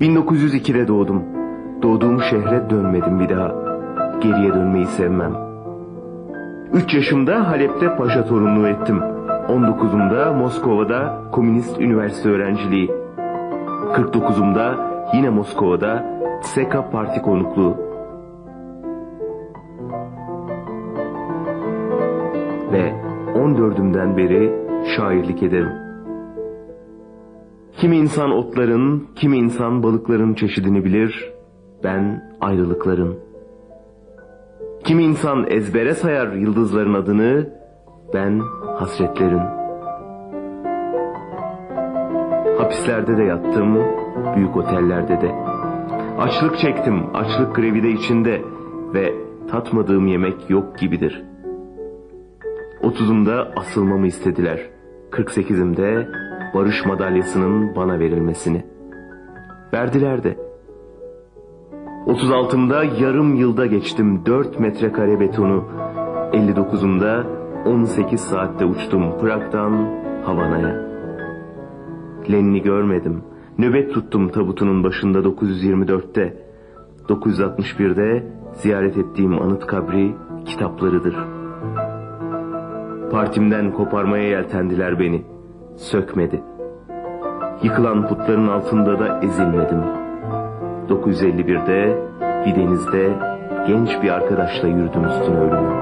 1902'de doğdum. Doğduğum şehre dönmedim bir daha. Geriye dönmeyi sevmem. 3 yaşımda Halep'te paşa torunluğu ettim. 19'umda Moskova'da Komünist Üniversite öğrenciliği. 49'umda yine Moskova'da SEKA Parti konukluğu. Ve 14'ümden beri şairlik ederim. Kimi insan otların, kimi insan balıkların çeşidini bilir, ben ayrılıkların. Kimi insan ezbere sayar yıldızların adını, ben hasretlerin. Hapislerde de yattım, büyük otellerde de. Açlık çektim, açlık grevi de içinde ve tatmadığım yemek yok gibidir. Otuzumda asılmamı istediler. 48'imde barış madalyasının bana verilmesini. Verdiler de. 36'mda yarım yılda geçtim 4 metrekare betonu. 59'umda 18 saatte uçtum Prag'dan Havana'ya. Lenin'i görmedim. Nöbet tuttum tabutunun başında 924'te. 961'de ziyaret ettiğim anıt kabri kitaplarıdır. Partimden koparmaya yeltendiler beni. Sökmedi. Yıkılan putların altında da ezilmedim. 951'de bir denizde genç bir arkadaşla yürüdüm üstüne ölümün.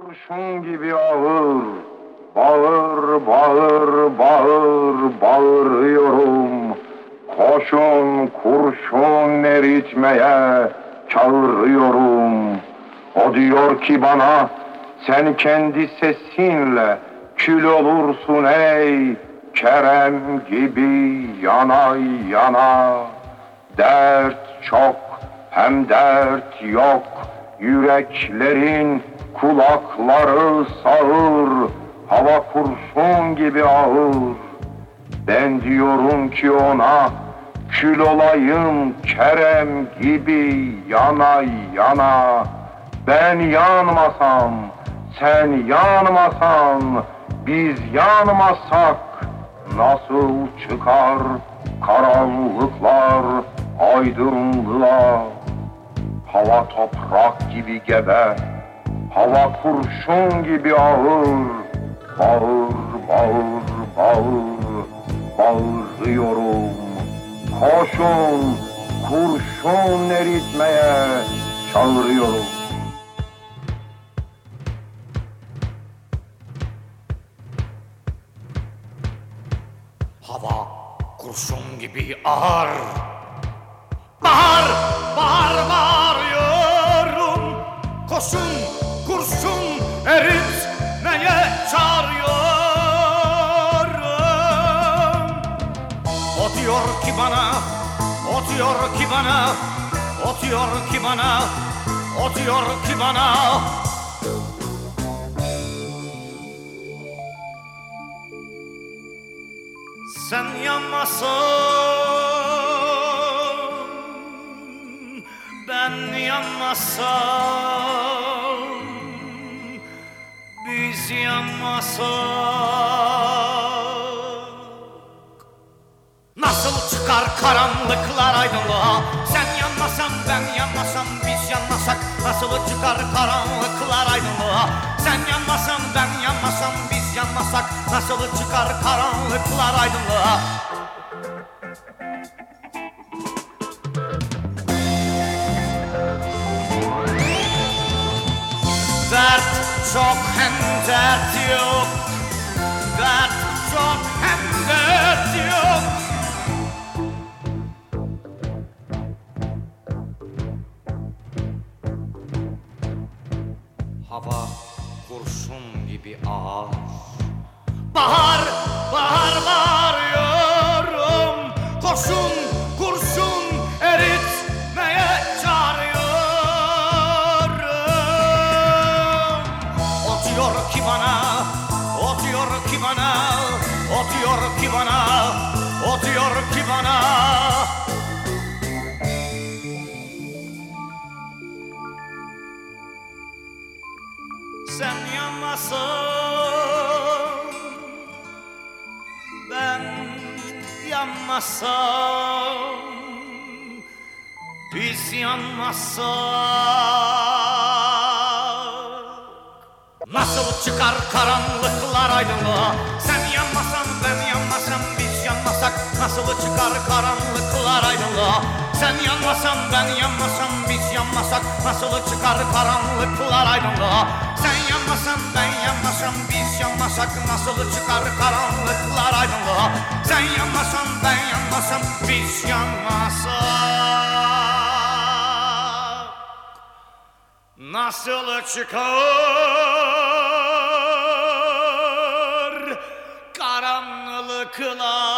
Kurşun gibi ağır, bağır, bağır, bağır, bağırıyorum. Koşun kurşun eritmeye çağırıyorum. O diyor ki bana, sen kendi sesinle kül olursun ey Kerem gibi yana yana. Dert çok hem dert yok. Yüreklerin kulakları sağır. Hava kurşun gibi ağır. Ben diyorum ki ona kül olayım Kerem gibi yana yana. Ben yanmasam, sen yanmasan, biz yanmasak nasıl çıkar karanlıklar aydınlığa? Hava toprak gibi gebe, hava kurşun gibi ağır. Bağır, bağır, bağır, bağırıyorum. Koşun, kurşun eritmeye çağırıyorum. Hava kurşun gibi ağır. Bahar, bahar bağırıyorum. Koşun, kurşun eritmeye çağırıyorum. O diyor ki bana, o diyor ki bana, o diyor ki bana, o diyor ki bana. Sen yanmasın Ben yanmasam Biz yanmasak. Nasıl çıkar karanlıklar aydınlığa? Sen yanmasan ben yanmasam biz yanmasak. Nasıl çıkar karanlıklar aydınlığa? Sen yanmasan ben yanmasak Nasıl çıkar karanlıklar aydınlığa. Dert çok hem dert yok. Dert çok hem dert yok. Hava kurşun gibi ağır Bahar, bahar bağırıyorum. Koşun, kurşun eritmeye çağırıyorum. O diyor ki bana, o diyor ki bana O ki bana, o ki bana. Sen yanmasın Yanmasam Biz yanmasak Nasıl çıkar karanlıklar aydınlığa? Sen yanmasan ben yanmasam biz yanmasak Nasıl çıkar karanlıklar aydınlığa? Sen yanmasan ben yanmasam biz yanmasak Nasıl çıkar karanlıklar aydınlığa? Sen yanmasan ben yanmasam biz yanmasak Nasıl çıkar karanlıklar aydınlığa Sen yanmasan ben yanmasam biz yanmasak Nasıl çıkar karanlıklar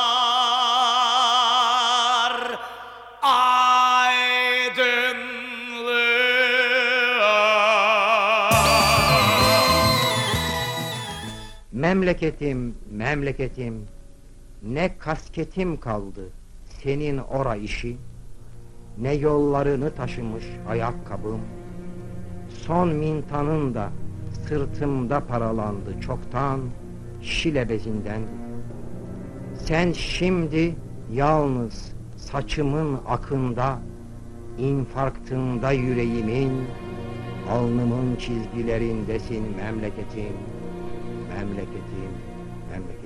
Memleketim, memleketim, ne kasketim kaldı senin ora işi, ne yollarını taşımış ayakkabım, son mintanın da sırtımda paralandı çoktan şile bezinden. Sen şimdi yalnız saçımın akında, infarktında yüreğimin, alnımın çizgilerindesin memleketim, memleketim, memleketim. Memleketim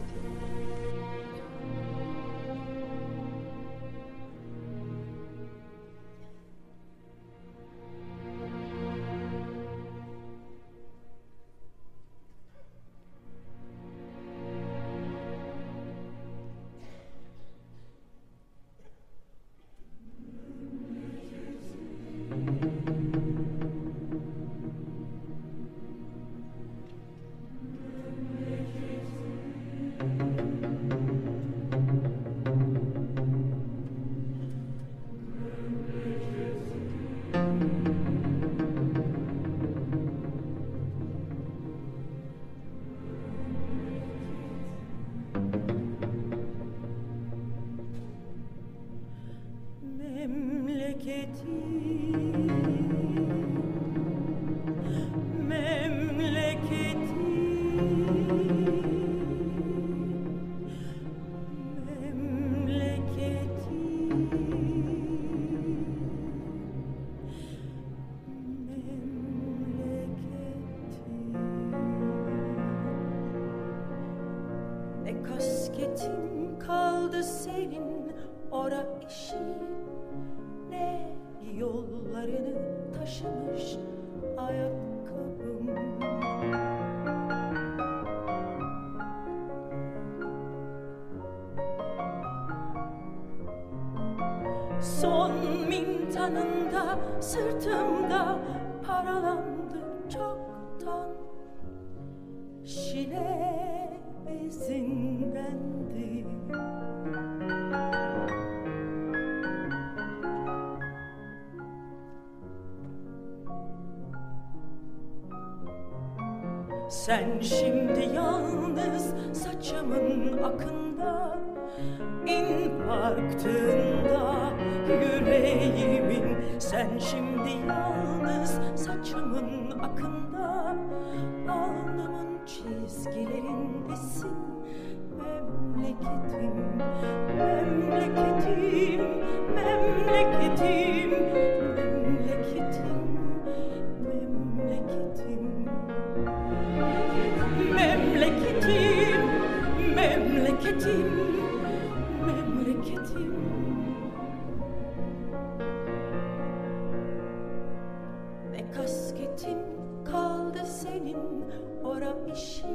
kasketin kaldı senin ora işi.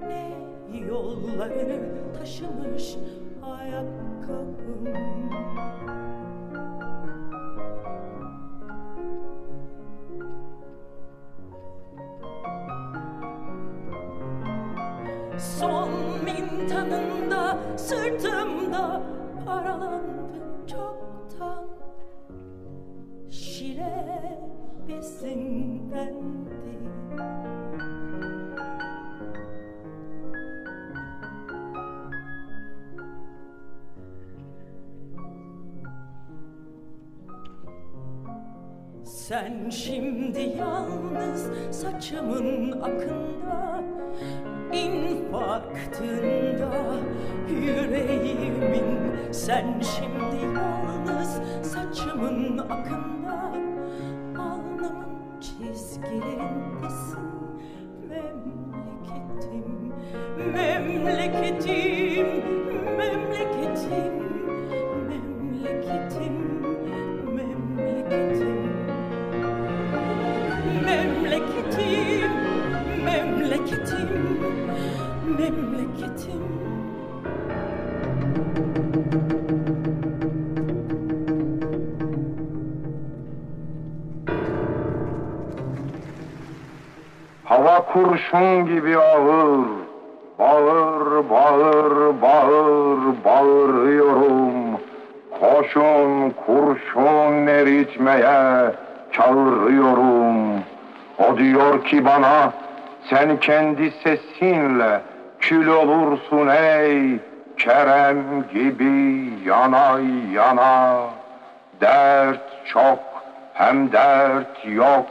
Ne yollarını taşımış ayakkabım Son mintanında sırtımda paralandı çoktan. Şile Sen şimdi yalnız saçımın akında infarktında yüreğimin. Sen şimdi yalnız saçımın akında memleketim, memleketim kurşun gibi ağır, bağır, bağır, bağır, bağırıyorum. Koşun kurşun eritmeye çağırıyorum. O diyor ki bana, sen kendi sesinle kül olursun ey Kerem gibi yana yana. Dert çok hem dert yok.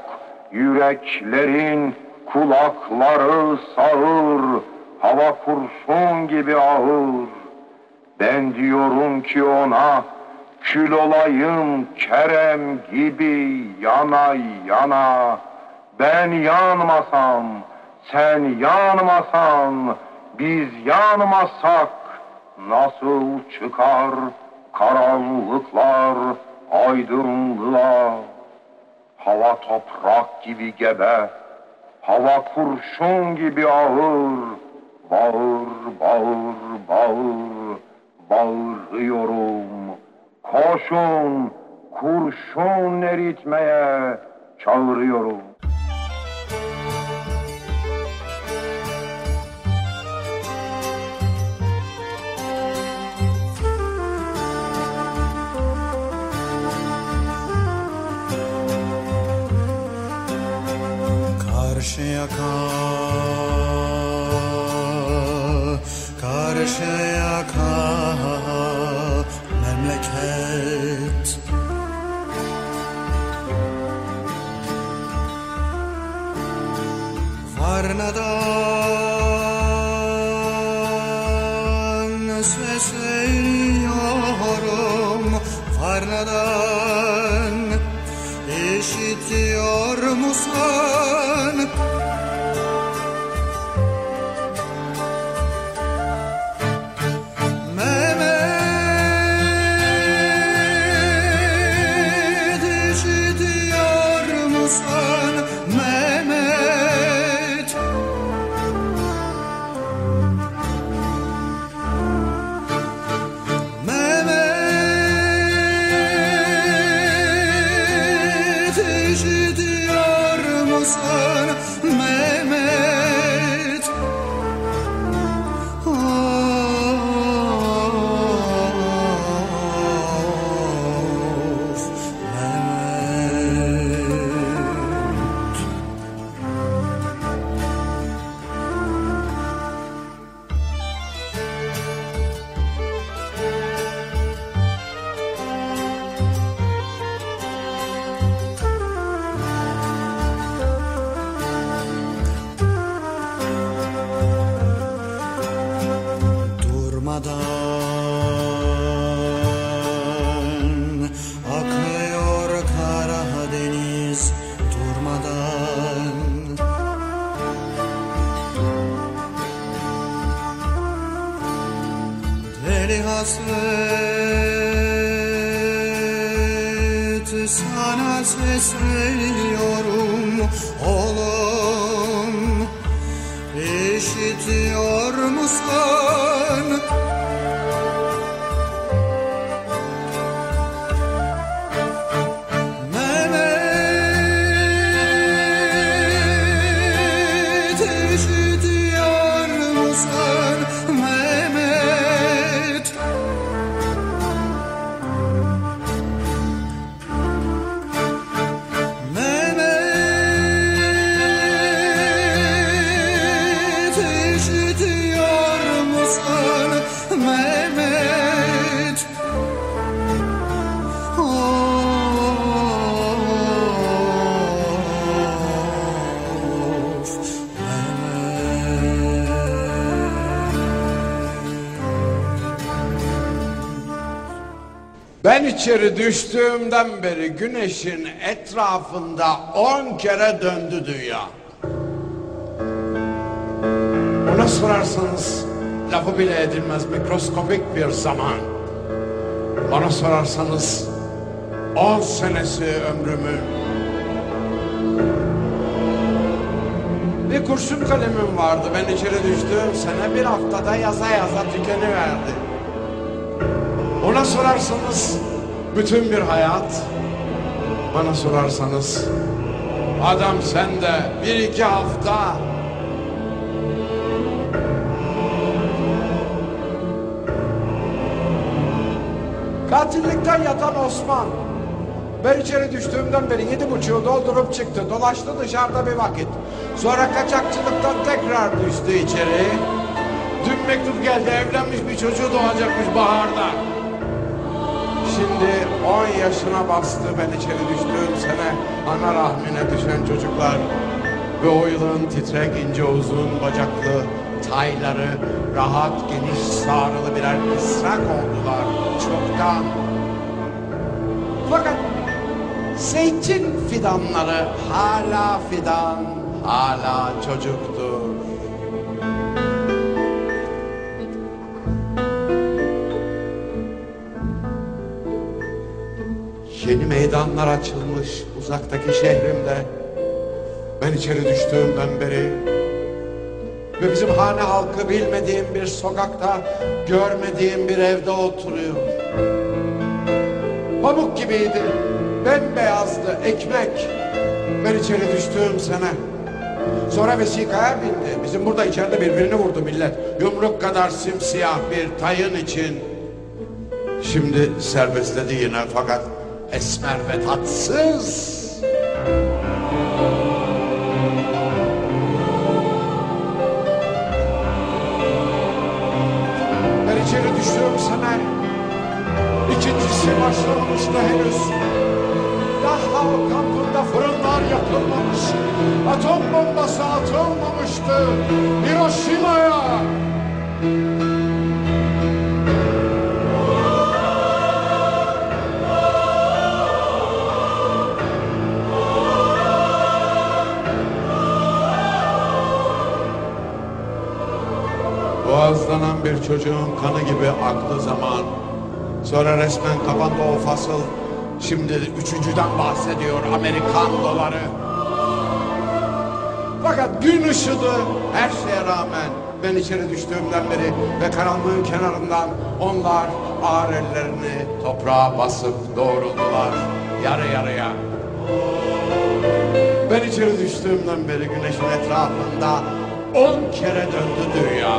Yüreklerin kulakları sağır. Hava kurşun gibi ağır. Ben diyorum ki ona kül olayım Kerem gibi yana yana. Ben yanmasam, sen yanmasan, biz yanmasak nasıl çıkar karanlıklar aydınlığa? Hava toprak gibi gebe, hava kurşun gibi ağır. Bağır, bağır, bağır, bağırıyorum. Koşun, kurşun eritmeye çağırıyorum. Karşı yaka Memleket. Varnadan içeri düştüğümden beri güneşin etrafında on kere döndü dünya. Ona sorarsanız lafı bile edilmez mikroskopik bir zaman. Bana sorarsanız on senesi ömrümün. Bir kurşun kalemim vardı. Ben içeri düştüğüm sene bir haftada yaza yaza tükeniverdi. Ona sorarsanız bütün bir hayat. Bana sorarsanız adam sen de bir iki hafta. Katillikten yatan Osman. Ben içeri düştüğümden beri yedi buçuğu doldurup çıktı. Dolaştı dışarıda bir vakit. Sonra kaçakçılıktan tekrar düştü içeri. Dün mektup geldi evlenmiş bir çocuğu doğacakmış baharda. Şimdi 10 yaşına bastı ben içeri düştüğüm sene ana rahmine düşen çocuklar. Ve o yılın titrek ince uzun bacaklı tayları rahat geniş sağrılı birer ısrak oldular çoktan. Fakat zeytin fidanları hala fidan, hala çocuktur. Yeni meydanlar açılmış uzaktaki şehrimde. Ben içeri düştüğümden beri ve bizim hane halkı bilmediğim bir sokakta, görmediğim bir evde oturuyor. Pamuk gibiydi, bembeyazdı, ekmek. Ben içeri düştüğüm sene. Sonra vesikaya bindi. Bizim burada içeride birbirini vurdu millet. Yumruk kadar simsiyah bir tayın için. Şimdi serbestledi yine fakat esmer ve tatsız. Ben içeri düştüğüm sene ikincisi başlamamıştı henüz. Daha o kampında fırınlar yakılmamış. Atom bombası atılmamıştı. Hiroşima'ya. Boğazlanan çocuğun kanı gibi aktı zaman. Sonra resmen kapandı o fasıl. Şimdi üçüncüden bahsediyor Amerikan doları. Fakat gün ışıdı her şeye rağmen ben içeri düştüğümden beri ve karanlığın kenarından onlar ağır ellerini toprağa basıp doğruldular yarı yarıya. Ben içeri düştüğümden beri güneşin etrafında on kere döndü dünya.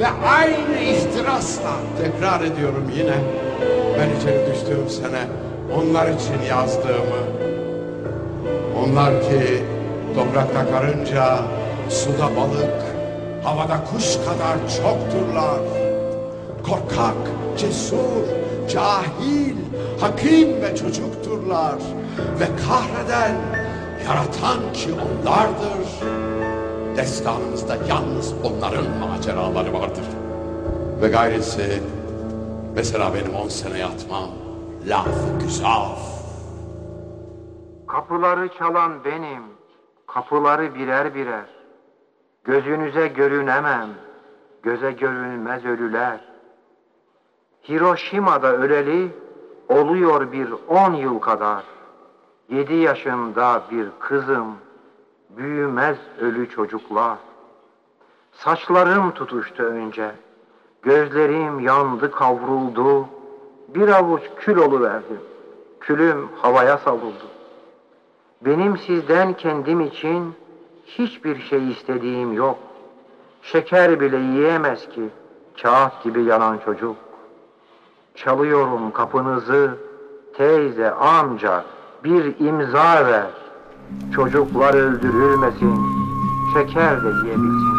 Ve aynı ihtirasla tekrar ediyorum yine. Ben içeri düştüğüm sene onlar için yazdığımı. Onlar ki toprakta karınca, suda balık, havada kuş kadar çokturlar. Korkak, cesur, cahil, hakim ve çocukturlar. Ve kahreden, yaratan ki onlardır. Destanımızda yalnız onların maceraları vardır. Ve gayrisi mesela benim on sene yatmam laf güzel. Kapıları çalan benim, kapıları birer birer. Gözünüze görünemem, göze görünmez ölüler. Hiroşima'da öleli oluyor bir on yıl kadar. Yedi yaşında bir kızım, büyümez ölü çocuklar. Saçlarım tutuştu önce, gözlerim yandı kavruldu, bir avuç kül oluverdim, külüm havaya savruldu. Benim sizden kendim için hiçbir şey istediğim yok. Şeker bile yiyemez ki kağıt gibi yanan çocuk. Çalıyorum kapınızı, teyze, amca bir imza ver. Çocuklar öldürülmesin, şeker de yiyebilsinler.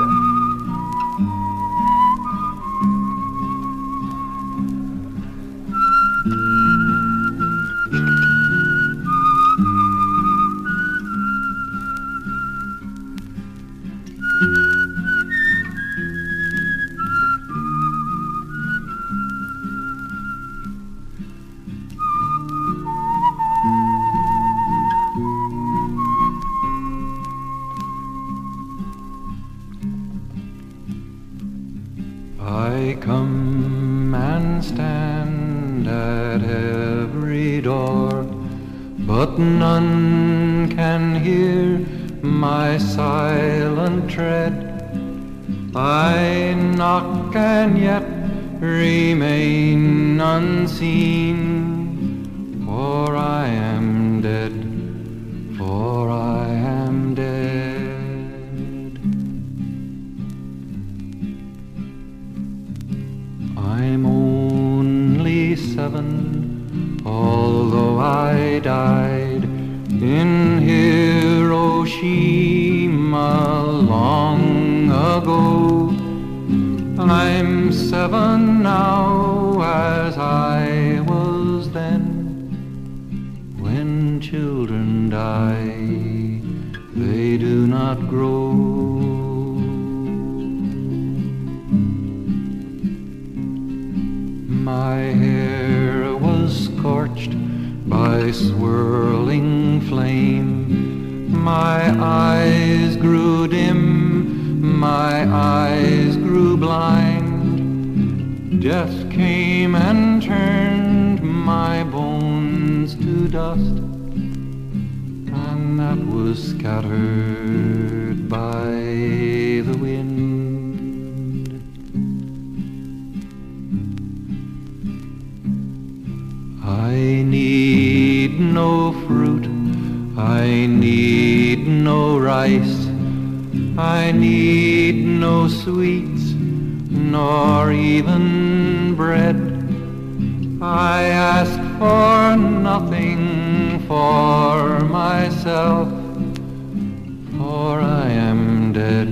Came and turned my bones to dust, and that was scattered by the wind. I need no fruit, I need no rice, I need no sweets, nor even bread. I ask for nothing for myself, for I am dead,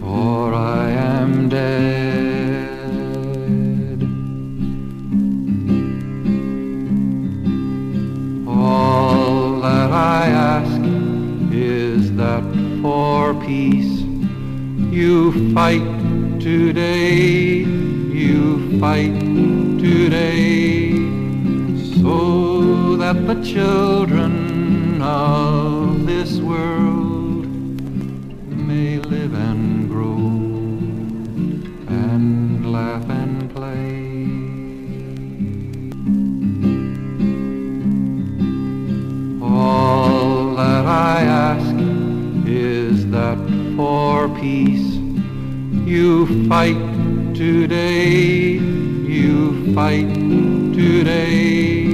for I am dead. All that I ask is that for peace you fight today, fight today, so that the children of this world may live and grow and laugh and play. All that I ask is that for peace you fight today, fight today,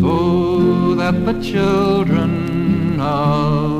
so that the children of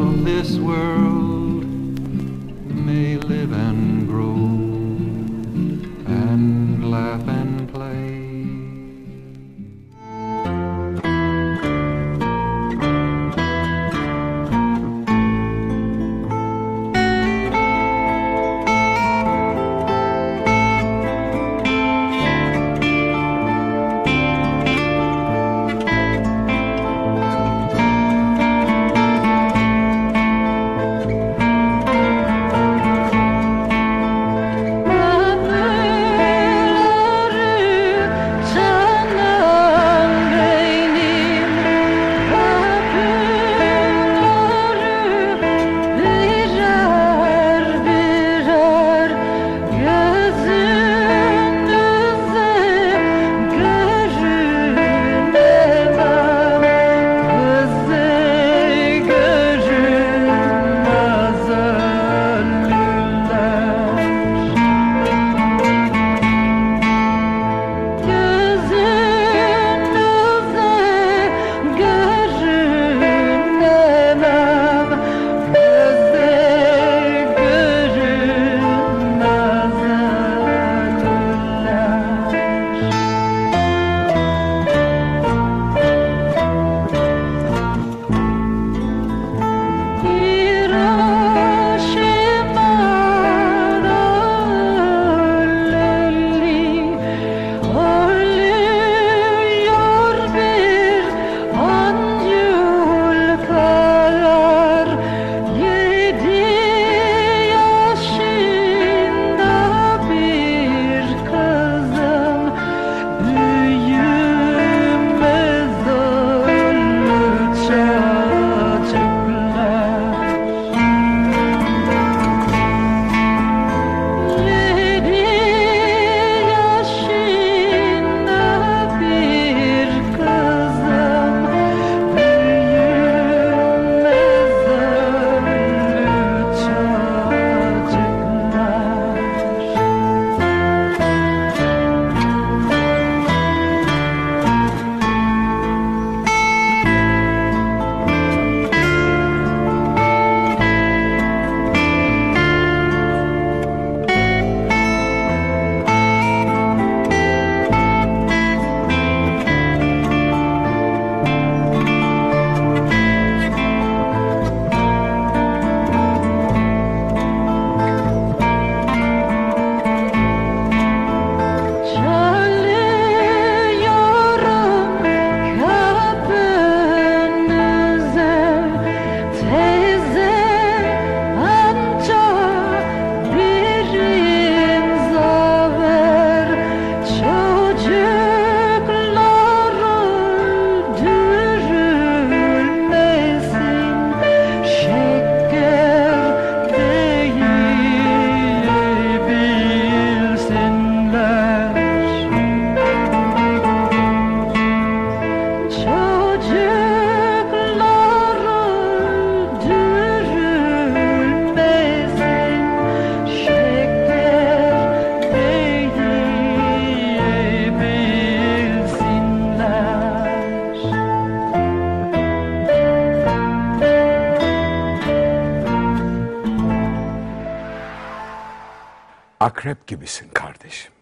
Akrep gibisin kardeşim.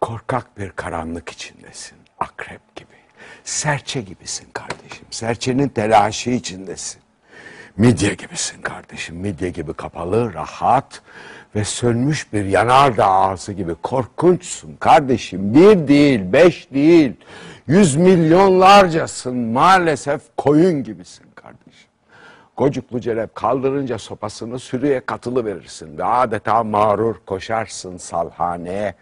Korkak bir karanlık içindesin. Akrep gibi. Serçe gibisin kardeşim. Serçenin telaşı içindesin. Midye gibisin kardeşim. Midye gibi kapalı, rahat ve sönmüş bir yanardağ ağzı gibi korkunçsun kardeşim. Bir değil, beş değil, yüz milyonlarcasın. Maalesef koyun gibisin kardeşim. Gocuklu Celep kaldırınca sopasını sürüye katılı verirsin ve adeta mağrur koşarsın salhaneye.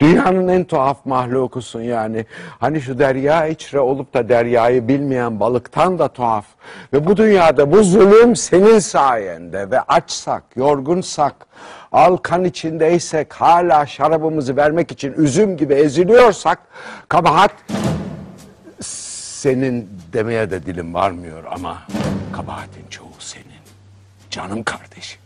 Dünyanın en tuhaf mahlukusun yani. Hani şu derya içre olup da deryayı bilmeyen balıktan da tuhaf. Ve bu dünyada bu zulüm senin sayende ve açsak, yorgunsak, al kan içindeysek, hala şarabımızı vermek için üzüm gibi eziliyorsak, kabahat senin demeye de dilim varmıyor ama kabahatin çoğu senin. Canım kardeşim.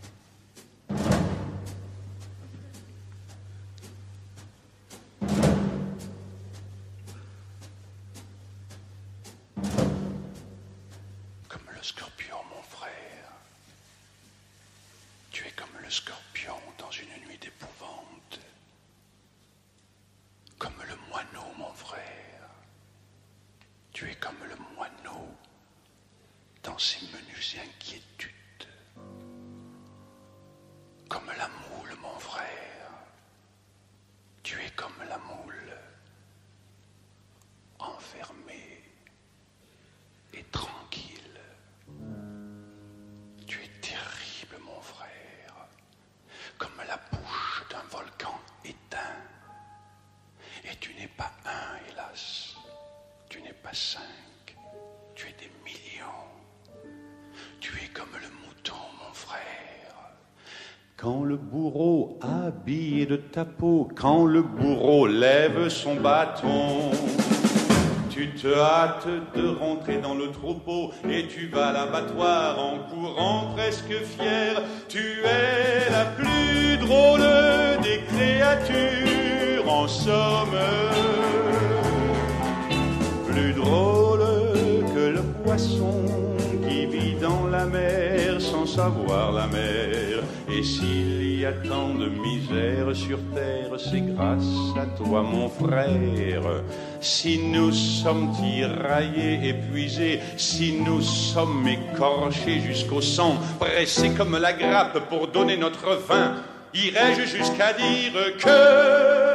Quand le bourreau habillé de ta peau, quand le bourreau lève son bâton, tu te hâtes de rentrer dans le troupeau et tu vas l'abattoir en courant presque fier. Tu es la plus drôle des créatures, en somme, plus drôle que le poisson qui vit dans la mer sans savoir la mer. Et s'il y a tant de misère sur terre, c'est grâce à toi, mon frère. Si nous sommes tiraillés, épuisés, si nous sommes écorchés jusqu'au sang, pressés comme la grappe pour donner notre vin, irais-je jusqu'à dire que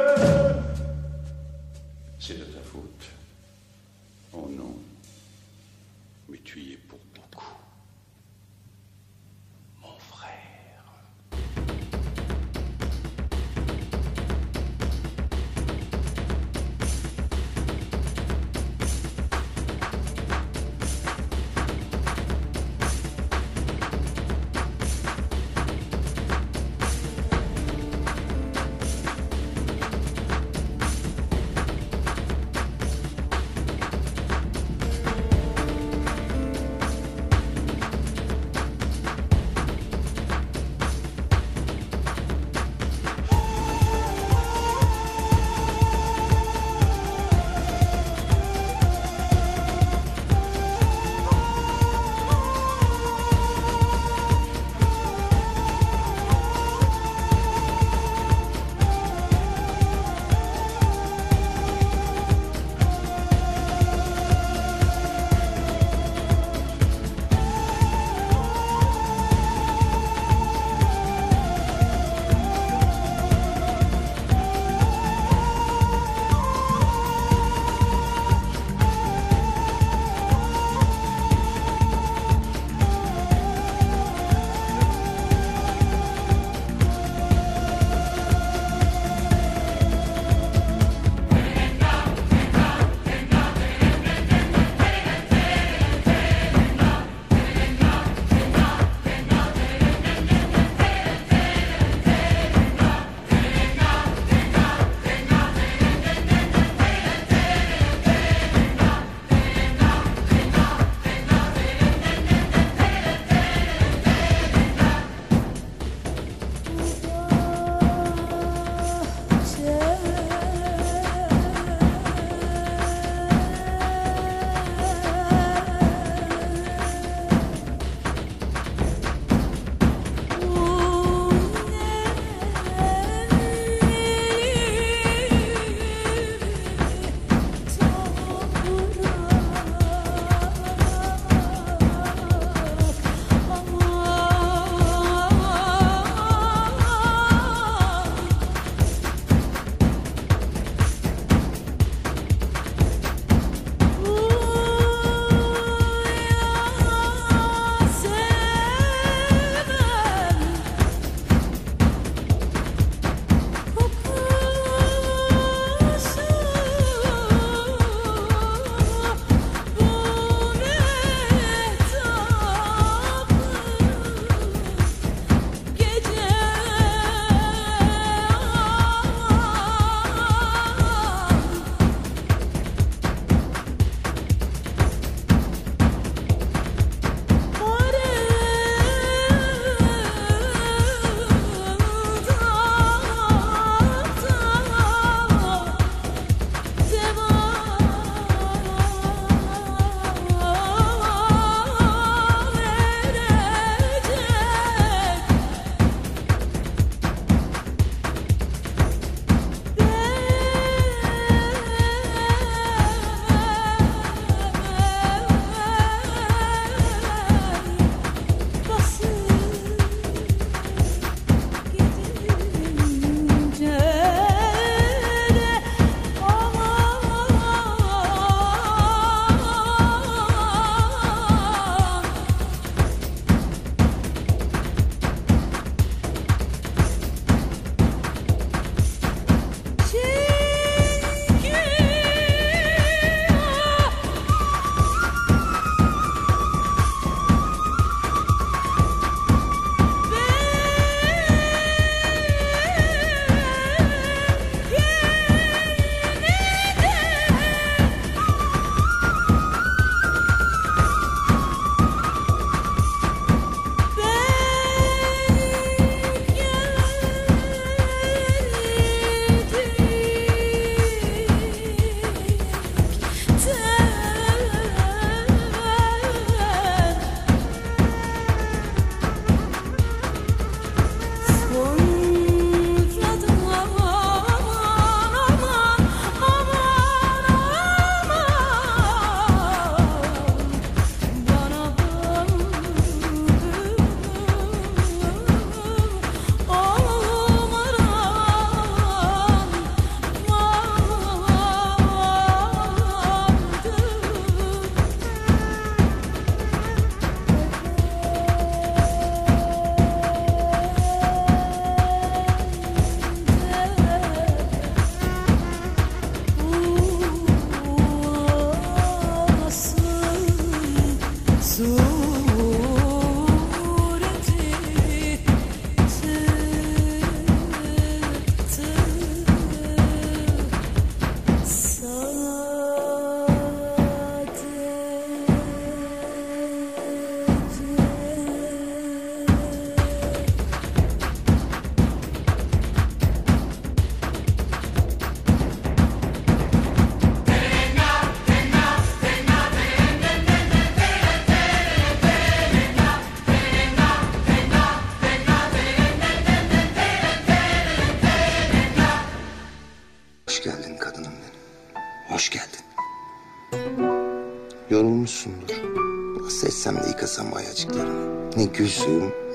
gül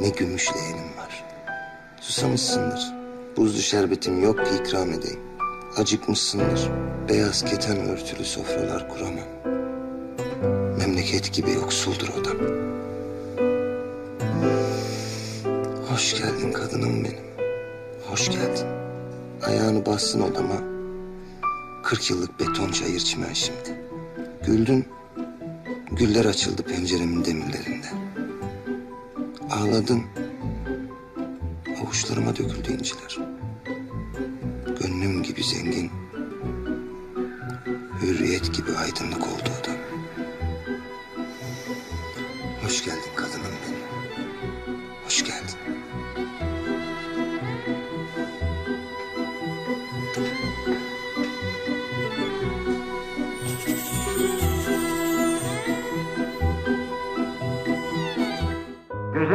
ne gümüş leğenim var. Susamışsındır. Buzlu şerbetim yok ki ikram edeyim. Acıkmışsındır. Beyaz keten örtülü sofralar kuramam. Memleket gibi yoksuldur odam. Hoş geldin kadınım benim. Hoş geldin. Ayağını bassın odama. Kırk yıllık beton çayır çimen şimdi. Güldün. Güller açıldı penceremin demirlerinde. Ağladın. Avuçlarıma döküldü inciler. Gönlüm gibi zengin. Hürriyet gibi aydınlık oldu odam. Hoş geldin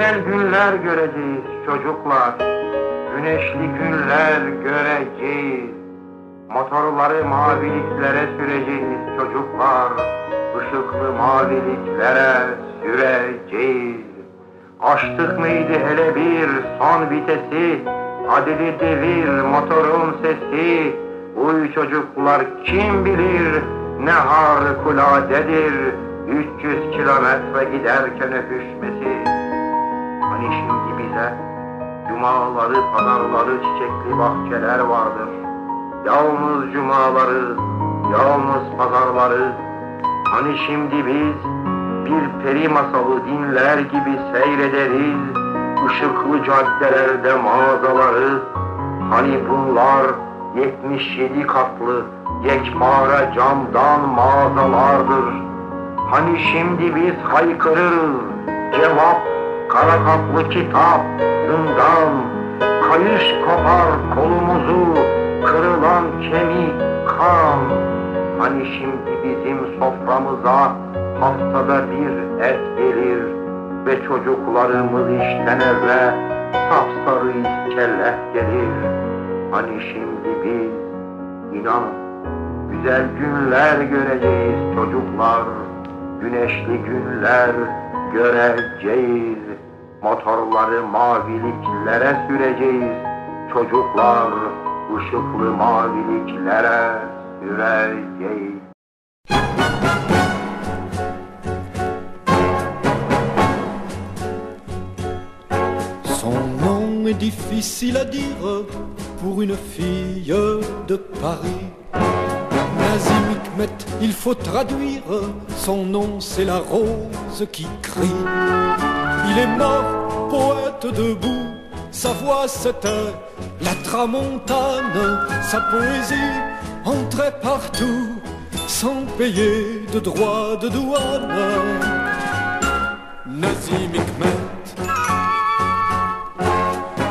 Güzel günler göreceğiz çocuklar. Güneşli günler göreceğiz. Motorları maviliklere süreceğiz çocuklar. Işıklı maviliklere süreceğiz. Açtık mıydı hele bir son vitesi? Adili devir motorun sesi. Uy çocuklar kim bilir ne harikuladedir. 300 kilometre giderken öpüşmesi. Hani şimdi bize cumaları, pazarları, çiçekli bahçeler vardır. Yalnız cumaları, yalnız pazarları. Hani şimdi biz bir peri masalı dinler gibi seyrederiz. Işıklı caddelerde mağazaları. Hani bunlar 77 katlı yekpare camdan mağazalardır. Hani şimdi biz haykırırız cevap kara kaplı kitap zindan kayış kopar kolumuzu kırılan kemik kan. Hani şimdi bizim soframıza haftada bir et gelir ve çocuklarımız işten eve sapsarı iskelet gelir. Hani şimdi biz inanın güzel günler göreceğiz çocuklar güneşli günler göreceğiz. Motorları maviliklere süreceğiz. Çocuklar ışıklı maviliklere süreceğiz. Son nom est difficile à dire pour une fille de Paris. Nazim Hikmet, il faut traduire, son nom c'est la rose qui crie. Il est mort, poète debout, sa voix c'était la tramontane, sa poésie entrait partout, sans payer de droits de douane. Nazim Hikmet,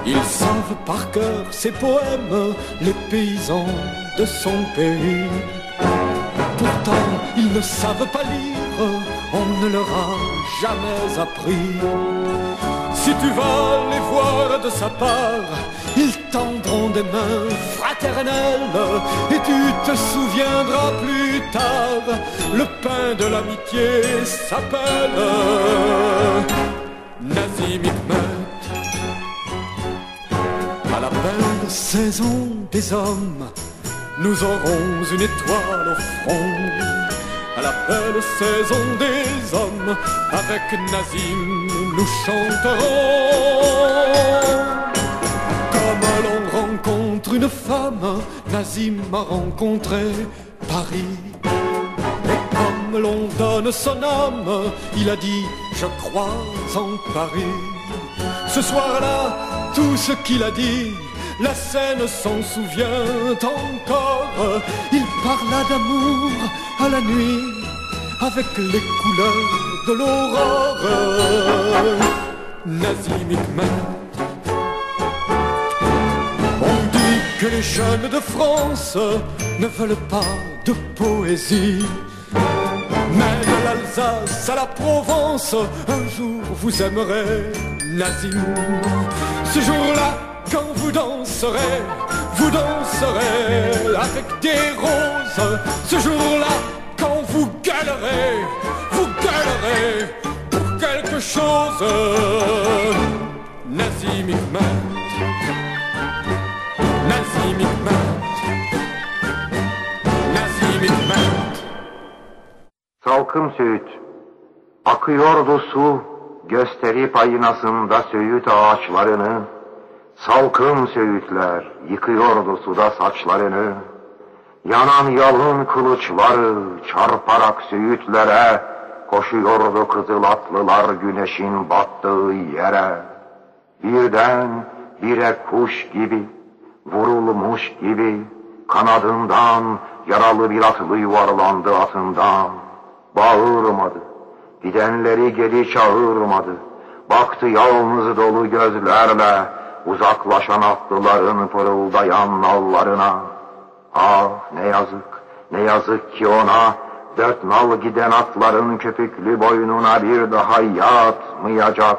ils savent par cœur ses poèmes, les paysans de son pays. Ils ne savent pas lire, on ne leur a jamais appris. Si tu vas les voir de sa part, ils tendront des mains fraternelles et tu te souviendras plus tard, le pain de l'amitié s'appelle Nazim Hikmet. À la belle saison des hommes, nous aurons une étoile au front. À la belle saison des hommes, avec Nazim, nous chanterons. Comme l'on rencontre une femme, Nazim a rencontré Paris. Et comme l'on donne son âme. Il a dit, je crois en Paris. Ce soir-là, tout ce qu'il a dit, la scène s'en souvient encore. Il parla d'amour à la nuit avec les couleurs de l'aurore. Nazim Hikmet. On dit que les jeunes de France ne veulent pas de poésie. Mais de l'Alsace à la Provence, un jour vous aimerez Nazim. Ce jour-là, quand vous danserez, vous danserez avec des roses. Ce jour-là, quand vous galerez, vous galerez pour quelque chose. Nazim Hikmet, Nazim Hikmet. Salkım Söğüt, akıyordu su, gösterip aynasında Söğüt ağaçlarını. Salkım Söğütler, yıkıyordu suda saçlarını. Yanan yalın kılıçları çarparak Söğütlere, koşuyordu kızıl atlılar güneşin battığı yere. Birden bire kuş gibi, vurulmuş gibi, kanadından yaralı bir atlı yuvarlandı atından. Bağırmadı, gidenleri geri çağırmadı. Baktı yalnız dolu gözlerle, uzaklaşan atlıların pırıldayan nallarına. Ah ne yazık, ne yazık ki ona, dört nal giden atların köpüklü boynuna bir daha yatmayacak.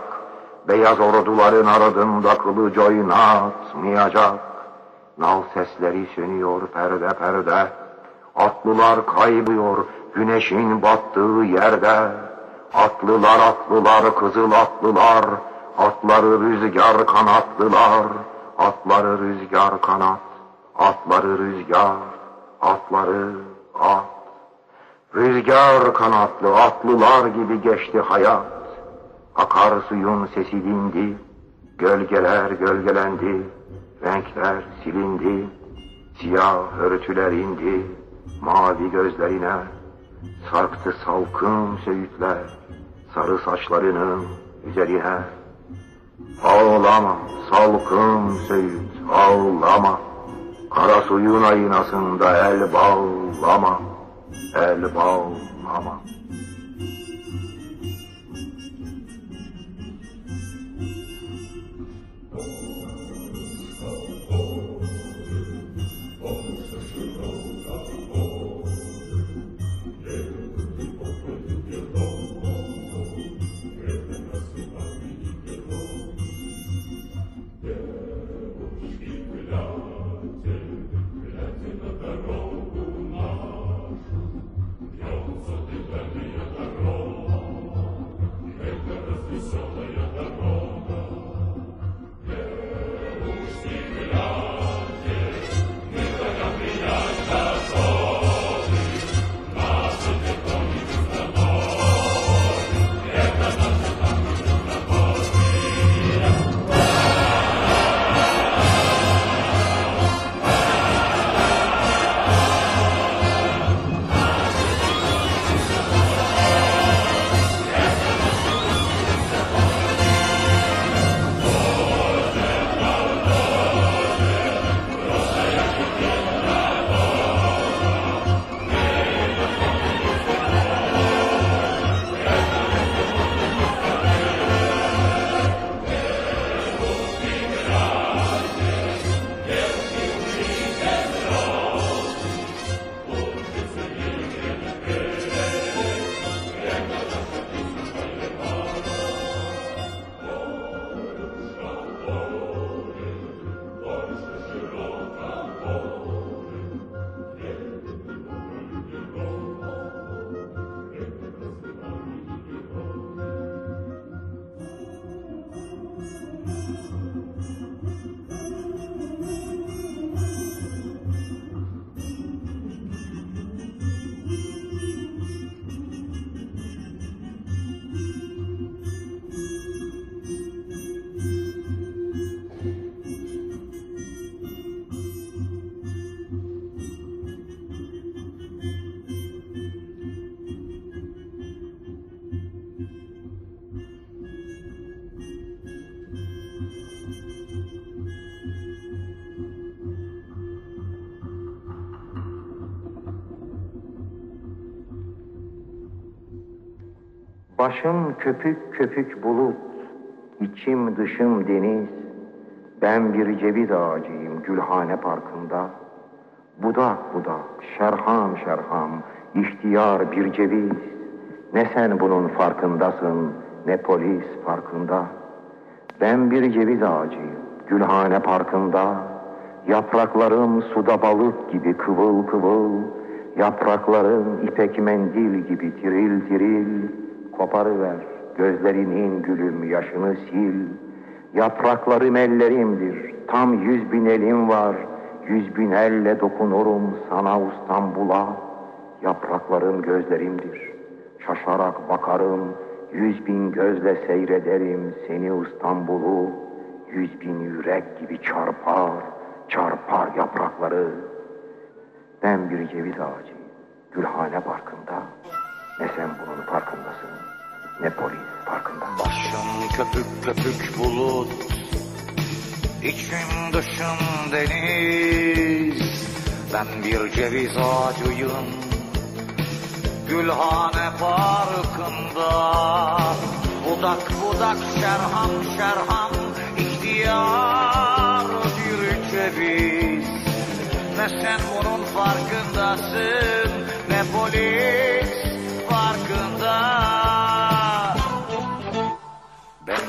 Beyaz orduların ardında kılıç oynatmayacak. Nal sesleri sönüyor perde perde. Atlılar kaybıyor güneşin battığı yerde. Atlılar atlılar kızıl atlılar. Atları rüzgar kanatlılar. Atları rüzgar kanat. Atları rüzgar. Atları at. Rüzgar kanatlı atlılar gibi geçti hayat. Akarsuyun sesi dindi. Gölgeler gölgelendi. Renkler silindi. Siyah örtüler indi. Mavi gözlerine. Sarktı salkım söğütler. Sarı saçlarının üzerine. Ağlama salkım söğüt ağlama. Kara suyun aynasında el bağlama. El bağlama. Başım köpük köpük bulut, içim dışım deniz. Ben bir ceviz ağacıyım Gülhane Parkı'nda. Budak budak, şerham şerham, ihtiyar bir ceviz. Ne sen bunun farkındasın, ne polis farkında. Ben bir ceviz ağacıyım Gülhane Parkı'nda. Yapraklarım suda balık gibi kıvıl kıvıl. Yapraklarım ipek mendil gibi tiril tiril. Koparıver gözlerinin gülüm yaşını sil. Yapraklarım ellerimdir, tam yüz bin elim var. Yüz bin elle dokunurum sana İstanbul'a. Yapraklarım gözlerimdir, şaşarak bakarım. Yüz bin gözle seyrederim seni İstanbul'u. Yüz bin yürek gibi çarpar, çarpar yaprakları. Ben bir ceviz ağacıyım, Gülhane Parkı'nda. Ne sen bunun farkındasın, ne polis? Farkında. Başım köpük köpük bulut İçim dışım deniz. Ben bir ceviz ağacıyım Gülhane parkında. Budak budak şerham şerham ihtiyar bir ceviz. Ne sen bunun farkındasın Ne polis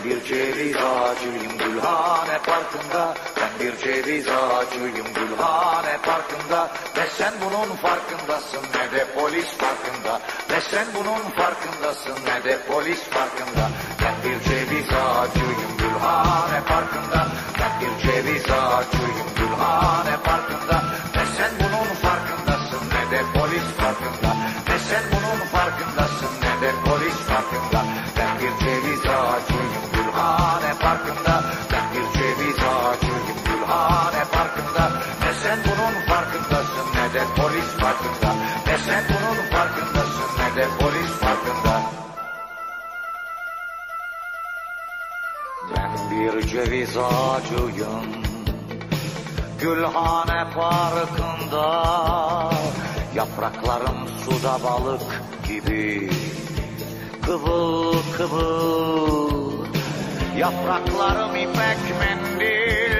ben bir ceviz ağacıyım Gülhane Parkı'nda. Ben bir ceviz ağacıyım Gülhane Parkı'nda. Ne sen bunun farkındasın ne de polis farkında Ne sen bunun farkındasın ne de polis farkında Ben bir ceviz ağacıyım Gülhane Parkı'nda. Ben bir ceviz ağacıyım Gülhane Parkı'nda. Ne sen bunun farkındasın ne de polis farkında de polis farkında Ben bir ceviz ağacıyım Gülhane Parkı'nda. Yapraklarım suda balık gibi Kıvıl kıvıl Yapraklarım ipek mendil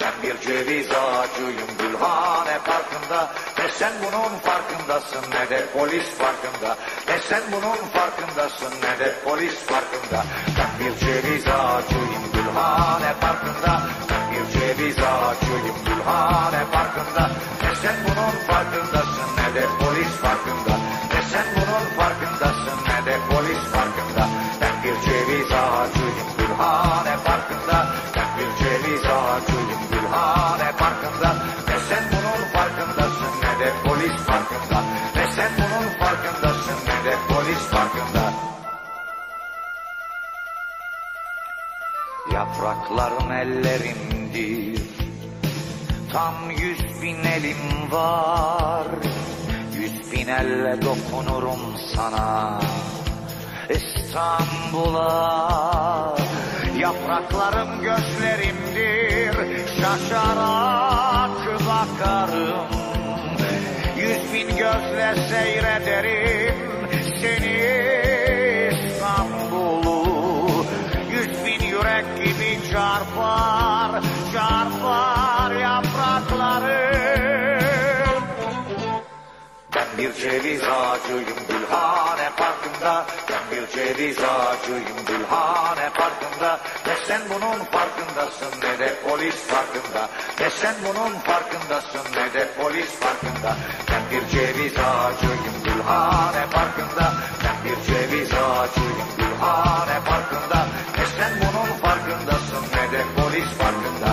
Ben bir ceviz ağacıyım Gülhane Parkı'nda Ne sen bunun farkındasın ne de polis farkında. Ne sen bunun farkındasın ne de polis farkında. Ben bir ceviz ağacıyım Gülhane Parkı'nda Ben bir ceviz ağacıyım Gülhane Parkı'nda Ne sen bunun farkındasın ne de polis farkında. Ne sen bunun Yapraklarım ellerimdir. Tam yüz bin elim var. Yüz bin elle dokunurum sana. İstanbul'a Yapraklarım gözlerimdir. Şaşarak bakarım. Yüz bin gözle seyrederim Seni çarpar Çarpar yapraklarım ben bir ceviz ağacıyım Gülhane Parkı'nda. Ben bir ceviz ağacıyım Gülhane Parkı'nda. Ne sen bunun farkındasın ne de polis farkında Ne sen bunun farkındasın ne de polis farkında Ben bir ceviz ağacıyım Gülhane Parkı'nda. Ben bir ceviz ağacıyım Gülhane Parkı'nda. Ne sen bunun ne de